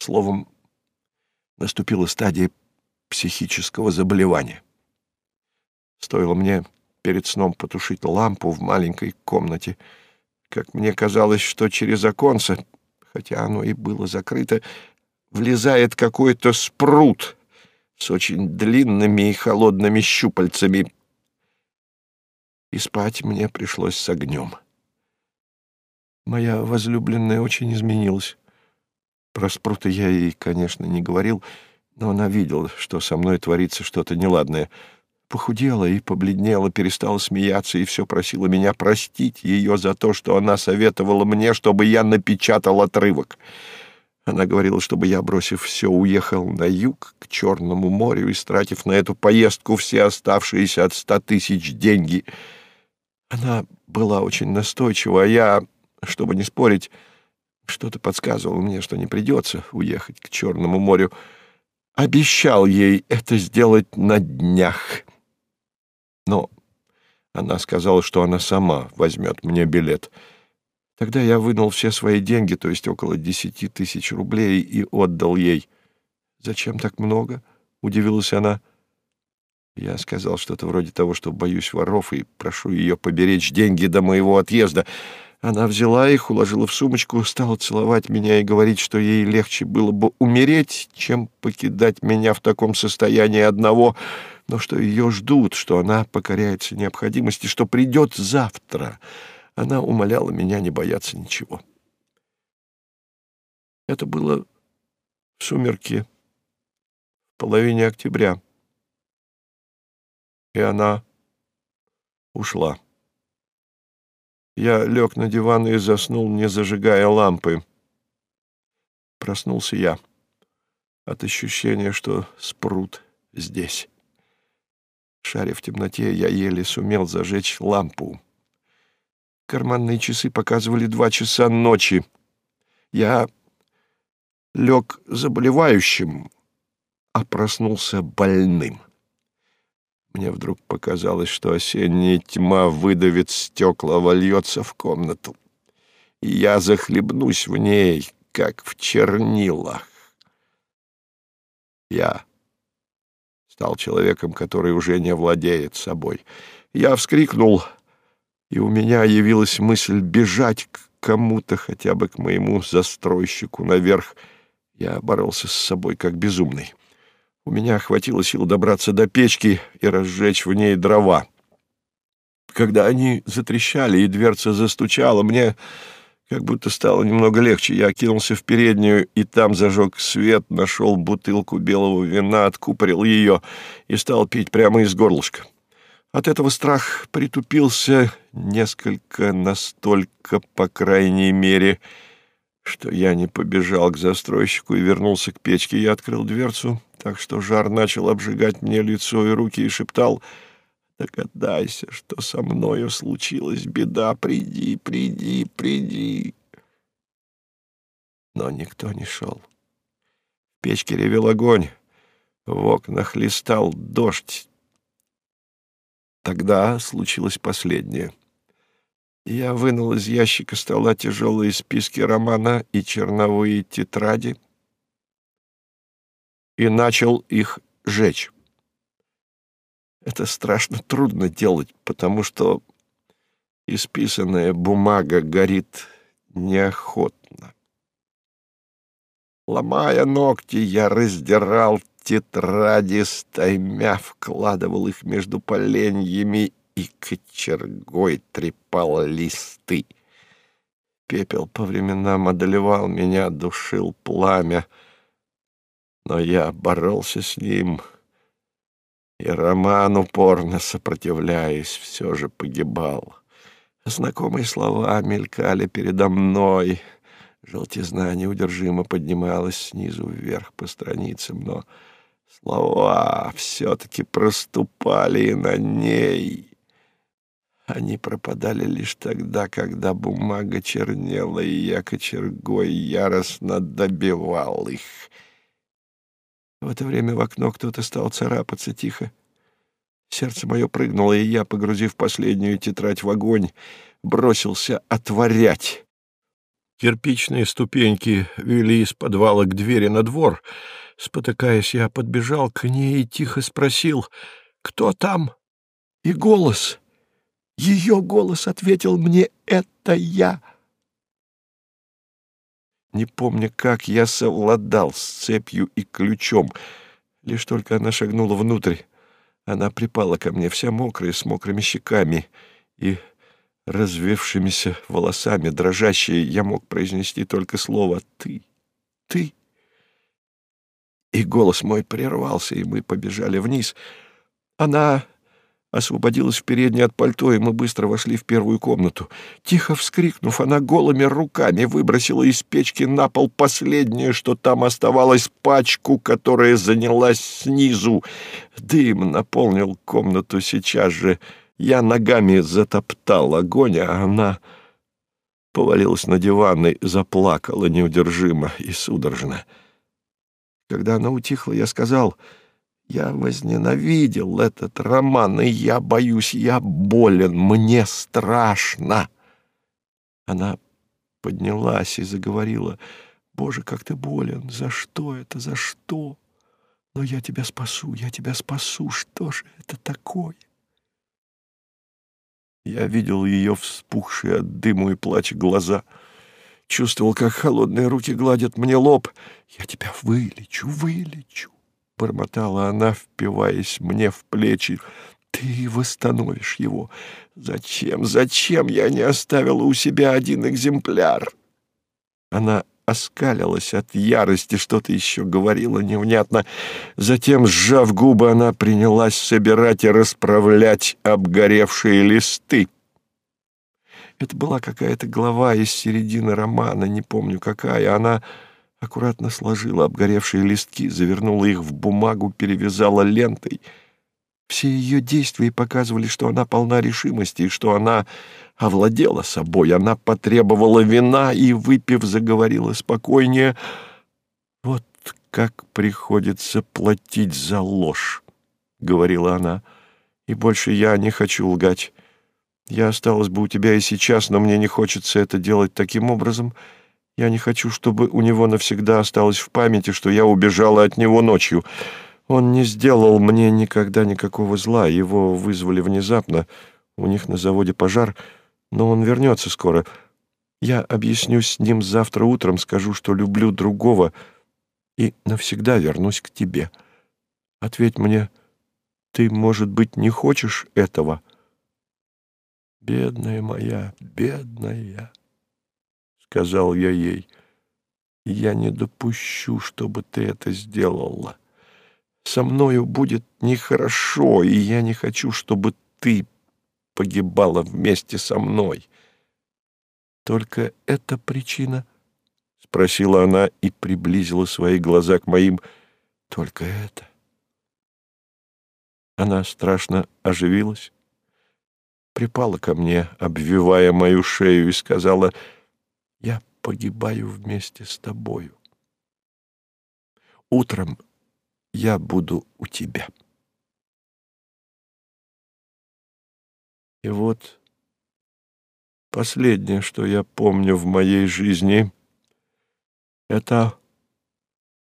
[SPEAKER 1] Словом, наступила стадия психического заболевания. Стоило мне перед сном потушить лампу в маленькой комнате, как мне казалось, что через оконце, хотя оно и было закрыто, влезает какой-то спрут, с очень длинными и холодными щупальцами. И спать мне пришлось с огнем. Моя возлюбленная очень изменилась. Про спрута я ей, конечно, не говорил, но она видела, что со мной творится что-то неладное. Похудела и побледнела, перестала смеяться и все просила меня простить ее за то, что она советовала мне, чтобы я напечатал отрывок. Она говорила, чтобы я, бросив все, уехал на юг, к Черному морю, истратив на эту поездку все оставшиеся от ста тысяч деньги. Она была очень настойчива, а я, чтобы не спорить, что-то подсказывал мне, что не придется уехать к Черному морю. Обещал ей это сделать на днях. Но она сказала, что она сама возьмет мне билет — Тогда я вынул все свои деньги, то есть около десяти тысяч рублей, и отдал ей. «Зачем так много?» — удивилась она. Я сказал что-то вроде того, что боюсь воров и прошу ее поберечь деньги до моего отъезда. Она взяла их, уложила в сумочку, стала целовать меня и говорить, что ей легче было бы умереть, чем покидать меня в таком состоянии одного, но что ее ждут, что она покоряется необходимости, что придет завтра — она умоляла меня не бояться ничего. Это было в сумерки в половине октября. И она ушла.
[SPEAKER 2] Я лег на диван и заснул, не зажигая лампы. Проснулся я от ощущения, что спрут здесь. Шаря в темноте, я еле сумел зажечь лампу. Карманные часы показывали два часа ночи. Я лег заболевающим, а проснулся больным. Мне вдруг показалось, что осенняя тьма выдавит стекла, вольется в комнату. Я захлебнусь в ней, как в чернилах. Я стал человеком, который уже не владеет собой. Я вскрикнул, и у меня явилась мысль бежать к кому-то, хотя бы к моему застройщику наверх. Я боролся с собой как безумный. У меня хватило сил добраться до печки и разжечь в ней дрова. Когда они затрещали и дверца застучала, мне как будто стало немного легче. Я кинулся в переднюю и там зажег свет, нашел бутылку белого вина, откупорил ее и стал пить прямо из горлышка. От этого страх притупился несколько настолько, по крайней мере, что я не побежал к застройщику и вернулся к печке. Я открыл дверцу, так что жар начал обжигать мне лицо и руки и шептал «Догадайся, что со мною случилась беда, приди, приди, приди». Но никто не шел. В печке ревел огонь, в окнах листал дождь. Тогда случилось последнее. Я вынул из ящика стола тяжелые списки романа и черновые тетради и начал их жечь. Это страшно трудно делать, потому что исписанная бумага горит неохотно. Ломая ногти, я раздирал тетради стаймя, вкладывал их между поленьями и кочергой трепал листы. Пепел по временам одолевал меня, душил пламя, но я боролся с ним — и Роман, упорно сопротивляясь, все же погибал. Знакомые слова мелькали передо мной. Желтизна неудержимо поднималась снизу вверх по страницам, но слова все-таки проступали на ней. Они пропадали лишь тогда, когда бумага чернела, и я кочергой яростно добивал их — в это время в окно кто-то стал царапаться тихо. Сердце мое прыгнуло, и я, погрузив последнюю тетрадь в огонь, бросился отворять. Кирпичные ступеньки вели из подвала к двери на двор. Спотыкаясь, я подбежал к ней и тихо спросил, «Кто там?» И голос, ее голос ответил мне, «Это я». Не помня, как я совладал с цепью и ключом. Лишь только она шагнула внутрь, она припала ко мне, вся мокрая, с мокрыми щеками и развевшимися волосами, дрожащие, я мог произнести только слово «ты, ты». И голос мой прервался, и мы побежали вниз. Она освободилась в передней от пальто, и мы быстро вошли в первую комнату. Тихо вскрикнув, она голыми руками выбросила из печки на пол последнее, что там оставалось, пачку, которая занялась снизу. Дым наполнил комнату сейчас же. Я ногами затоптал огонь, а она повалилась на диван и заплакала неудержимо и судорожно. Когда она утихла, я сказал... Я возненавидел этот роман, и я боюсь, я болен, мне страшно. Она поднялась и заговорила. «Боже, как ты болен! За что это? За что? Но я тебя спасу, я тебя спасу. Что же это такое?» Я видел ее вспухшие от дыму и плача глаза, чувствовал, как холодные руки гладят мне лоб. «Я тебя вылечу, вылечу!» — бормотала она, впиваясь мне в плечи. «Ты восстановишь его. Зачем, зачем я не оставила у себя один экземпляр?» Она оскалилась от ярости, что-то еще говорила невнятно. Затем, сжав губы, она принялась собирать и расправлять обгоревшие листы. Это была какая-то глава из середины романа, не помню какая. Она аккуратно сложила обгоревшие листки, завернула их в бумагу, перевязала лентой. Все ее действия показывали, что она полна решимости, и что она овладела собой. Она потребовала вина и, выпив, заговорила спокойнее. «Вот как приходится платить за ложь», — говорила она, — «и больше я не хочу лгать». Я осталась бы у тебя и сейчас, но мне не хочется это делать таким образом. Я не хочу, чтобы у него навсегда осталось в памяти, что я убежала от него ночью. Он не сделал мне никогда никакого зла. Его вызвали внезапно. У них на заводе пожар, но он вернется скоро. Я объяснюсь с ним завтра утром, скажу, что люблю другого, и навсегда вернусь к тебе. Ответь мне, ты, может быть, не хочешь этого?» «Бедная моя, бедная!» — сказал я ей. «Я не допущу, чтобы ты это сделала. Со мною будет нехорошо, и я не хочу, чтобы ты погибала вместе со мной». «Только эта причина?» — спросила она и приблизила свои глаза к моим. «Только это?» Она страшно оживилась припала ко мне, обвивая мою шею, и сказала, «Я погибаю вместе с тобою. Утром я буду у тебя». И вот последнее, что я помню в моей жизни, это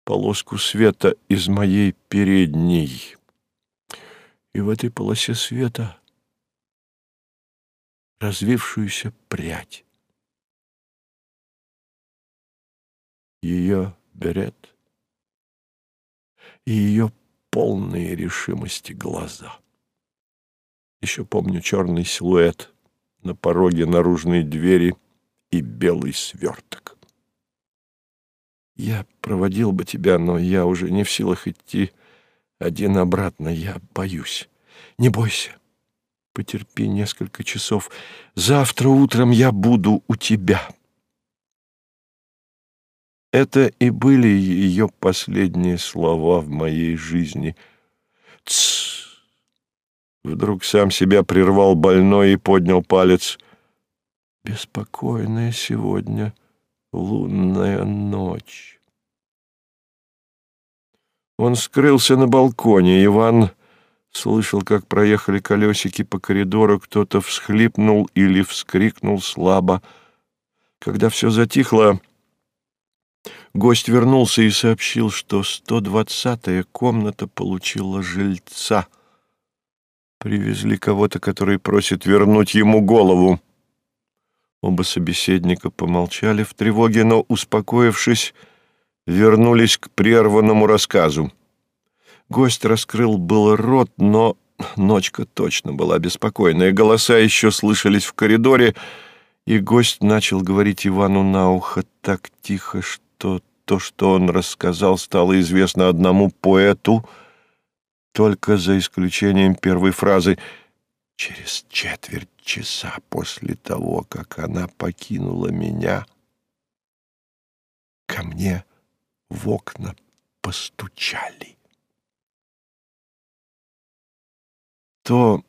[SPEAKER 2] полоску света из моей передней. И в этой полосе света развившуюся прядь. Ее берет и ее полные решимости глаза. Еще помню черный силуэт на пороге наружной двери и белый сверток. Я проводил бы тебя, но я уже не в силах идти один обратно. Я боюсь. Не бойся. Потерпи несколько часов. Завтра утром я буду у тебя. Это и были ее последние слова в моей жизни. Тссс! Вдруг сам себя прервал больной и поднял палец. Беспокойная сегодня лунная ночь. Он скрылся на балконе. Иван Слышал, как проехали колесики по коридору, кто-то всхлипнул или вскрикнул слабо. Когда все затихло, гость вернулся и сообщил, что 120-я комната получила жильца. Привезли кого-то, который просит вернуть ему голову. Оба собеседника помолчали в тревоге, но, успокоившись, вернулись к прерванному рассказу. Гость раскрыл был рот, но ночка точно была беспокойная. Голоса еще слышались в коридоре, и гость начал говорить Ивану на ухо так тихо, что то, что он рассказал, стало известно одному поэту, только за исключением первой фразы «Через четверть часа после того, как она покинула меня, ко мне в окна постучали». То,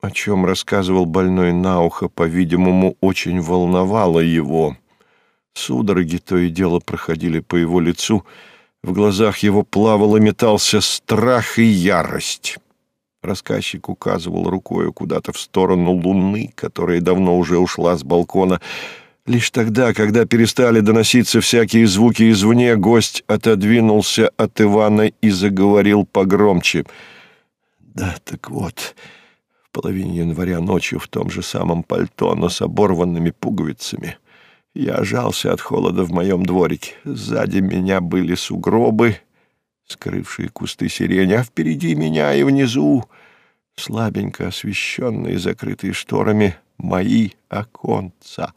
[SPEAKER 2] о чем рассказывал больной на ухо, по-видимому, очень волновало его. Судороги то и дело проходили по его лицу, в глазах его плавал и метался страх и ярость. Рассказчик указывал рукою куда-то в сторону луны, которая давно уже ушла с балкона. Лишь тогда, когда перестали доноситься всякие звуки извне, гость отодвинулся от Ивана и заговорил погромче — да, так вот, в половине января ночью в том же самом пальто, но с оборванными пуговицами. Я жался от холода в моем дворике. Сзади меня были сугробы, скрывшие кусты сирени, а впереди меня и внизу, слабенько освещенные, закрытые шторами, мои оконца.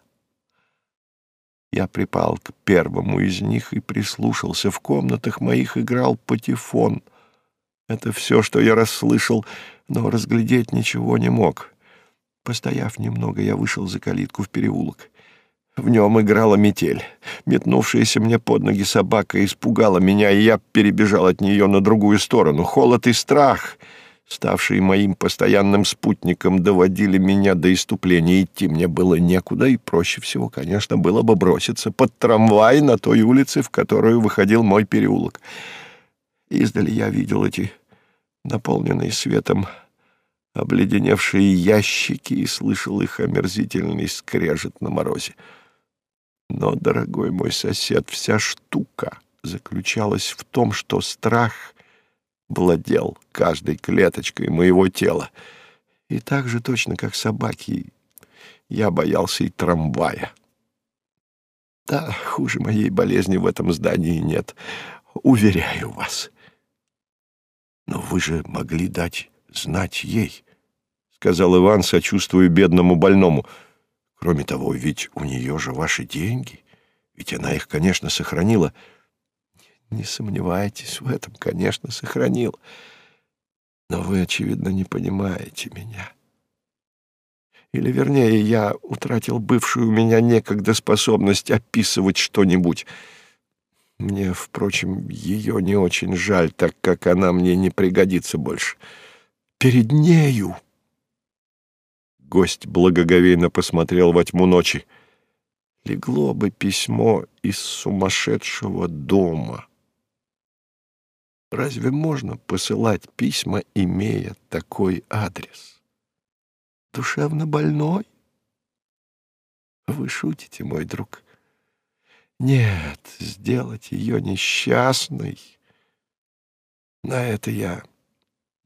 [SPEAKER 2] Я припал к первому из них и прислушался. В комнатах моих играл патефон — это все, что я расслышал, но разглядеть ничего не мог. Постояв немного, я вышел за калитку в переулок. В нем играла метель. Метнувшаяся мне под ноги собака испугала меня, и я перебежал от нее на другую сторону. Холод и страх, ставшие моим постоянным спутником, доводили меня до иступления. Идти мне было некуда, и проще всего, конечно, было бы броситься под трамвай на той улице, в которую выходил мой переулок. Издали я видел эти наполненные светом обледеневшие ящики и слышал их омерзительный скрежет на морозе. Но, дорогой мой сосед, вся штука заключалась в том, что страх владел каждой клеточкой моего тела. И так же точно, как собаки, я боялся и трамвая. Да, хуже моей болезни в этом здании нет, уверяю вас. Но вы же могли дать знать ей, — сказал Иван, сочувствуя бедному больному, — Кроме того, ведь у нее же ваши деньги, ведь она их, конечно, сохранила. Не сомневайтесь в этом, конечно, сохранил. Но вы, очевидно, не понимаете меня. Или, вернее, я утратил бывшую у меня некогда способность описывать что-нибудь. Мне, впрочем, ее не очень жаль, так как она мне не пригодится больше. Перед нею Гость благоговейно посмотрел во тьму ночи. Легло бы письмо из сумасшедшего дома. Разве можно посылать письма, имея такой адрес? Душевно больной? Вы шутите, мой друг. Нет, сделать ее несчастной, на это я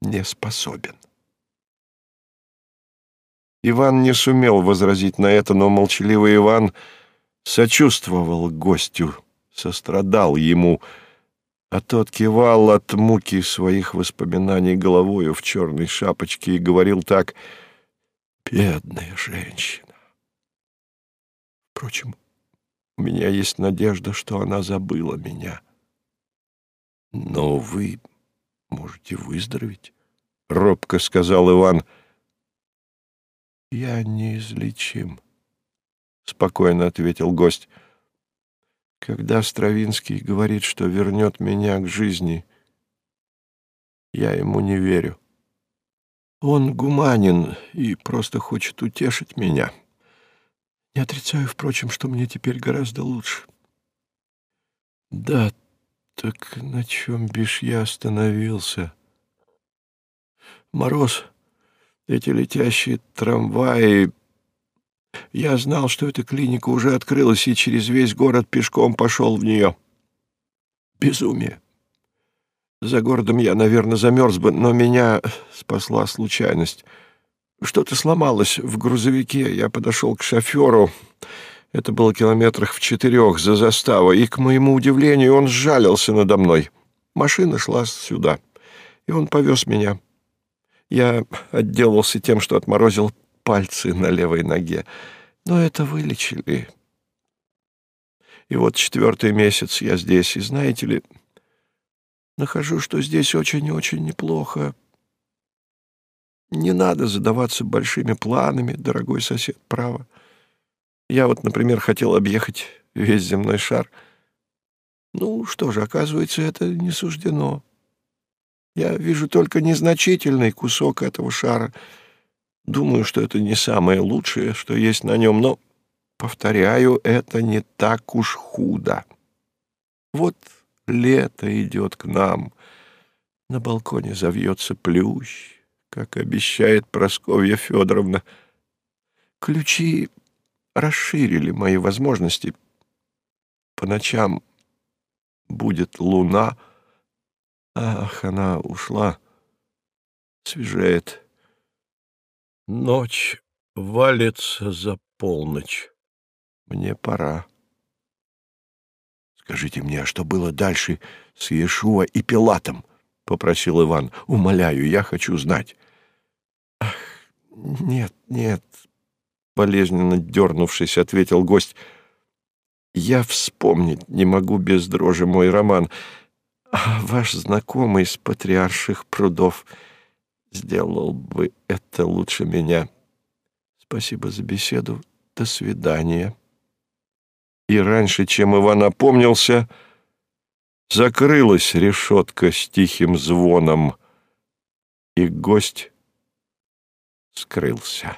[SPEAKER 2] не способен. Иван не сумел возразить на это, но молчаливый Иван сочувствовал гостю, сострадал ему, а тот кивал от муки своих воспоминаний головою в черной шапочке и говорил так «Бедная женщина». Впрочем, у меня есть надежда, что она забыла меня. Но вы можете выздороветь, — робко сказал Иван, — «Я неизлечим», — спокойно ответил гость. «Когда Стравинский говорит, что вернет меня к жизни, я ему не верю. Он гуманин и просто хочет утешить меня. Не отрицаю, впрочем, что мне теперь гораздо лучше». «Да, так на чем бишь я остановился?» «Мороз» эти летящие трамваи. Я знал, что эта клиника уже открылась, и через весь город пешком пошел в нее. Безумие. За городом я, наверное, замерз бы, но меня спасла случайность. Что-то сломалось в грузовике. Я подошел к шоферу. Это было километрах в четырех за заставой, и, к моему удивлению, он сжалился надо мной. Машина шла сюда, и он повез меня. Я отделался тем, что отморозил пальцы на левой ноге, но это вылечили. И вот четвертый месяц я здесь, и знаете ли, нахожу, что здесь очень и очень неплохо. Не надо задаваться большими планами, дорогой сосед, право. Я вот, например, хотел объехать весь земной шар. Ну, что же, оказывается, это не суждено. Я вижу только незначительный кусок этого шара. Думаю, что это не самое лучшее, что есть на нем, но, повторяю, это не так уж худо. Вот лето идет к нам. На балконе завьется плющ, как обещает Просковья Федоровна. Ключи расширили мои возможности. По ночам будет луна — Ах, она ушла. Свежает. Ночь валится за полночь. Мне пора. Скажите мне, а что было дальше с Иешуа и Пилатом? — попросил Иван. — Умоляю, я хочу знать. — Ах, нет, нет, — болезненно дернувшись, ответил гость. — Я вспомнить не могу без дрожи мой роман — ваш знакомый с патриарших прудов сделал бы это лучше меня.
[SPEAKER 1] Спасибо за беседу. До свидания. И раньше, чем Иван опомнился, закрылась решетка с тихим звоном, и гость скрылся.